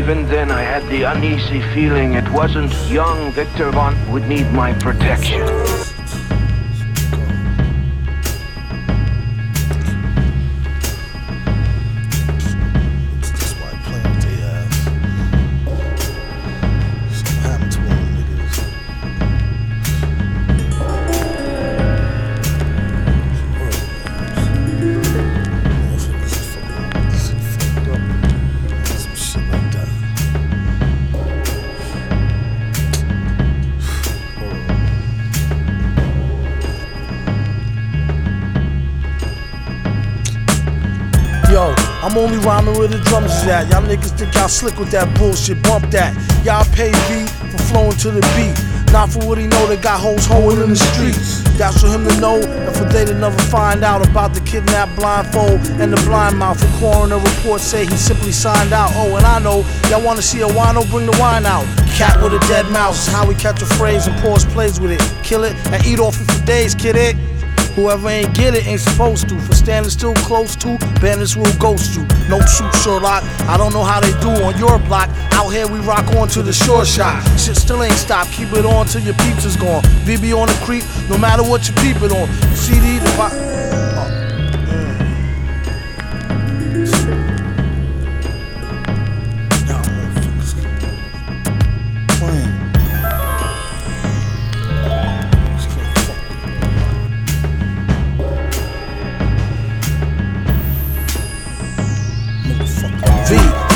Even then, I had the uneasy feeling it wasn't young Victor Von would need my protection. I'm only rhyming where the drums is at. Y'all niggas think y'all slick with that bullshit. Bump that. Y'all pay V for flowing to the beat. Not for what he know, they got hoes hoeing in the streets. That's for him to know, and for they to never find out about the kidnapped blindfold and the blind mouth. The coroner report say he simply signed out. Oh, and I know y'all wanna see a wino, bring the wine out. Cat with a dead mouse is how we catch a phrase and pause plays with it. Kill it and eat off it for days, kid it. Whoever ain't get it ain't supposed to. For standing still close to, bandits will ghost you. No shoot Sherlock. I don't know how they do on your block. Out here we rock on to the short shot. Shit still ain't stopped. Keep it on till your peeps is gone. VB on the creep, no matter what you peep it on. CD, the vi-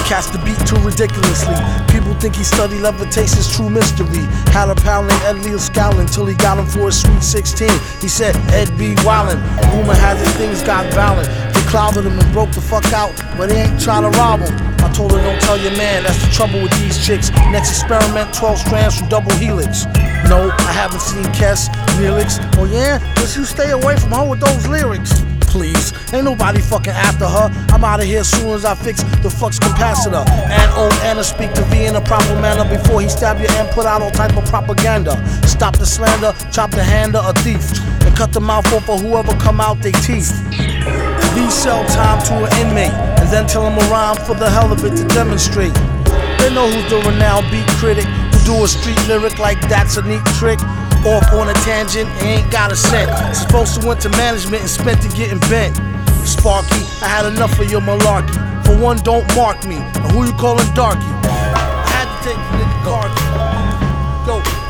cast the beat too ridiculously. People think he studied levitation's true mystery. Had a pal named Ed Leo scowling till he got him for a sweet 16. He said, Ed B. wildin'. Rumor has it things got violent. They clouded him and broke the fuck out, but he ain't try to rob him. I told her, don't tell your man, that's the trouble with these chicks. Next experiment, 12 strands from double helix. No, I haven't seen Kes, Neelix. Oh yeah? Just you stay away from her with those lyrics please. Ain't nobody fucking after her. I'm out of here as soon as I fix the flux capacitor. And old Anna speak to V in a proper manner before he stab you and put out all type of propaganda. Stop the slander, chop the hand of a thief, and cut the mouth off of whoever come out they teeth. V sell time to an inmate, and then tell him a rhyme for the hell of it to demonstrate. They know who's the renowned beat critic who do a street lyric like that's a neat trick. Off on a tangent, ain't got a cent. Supposed to went to management and spent it getting bent. Sparky, I had enough of your malarkey. For one, don't mark me. And who you calling darky? I had to take the nigga Cardi. Yo,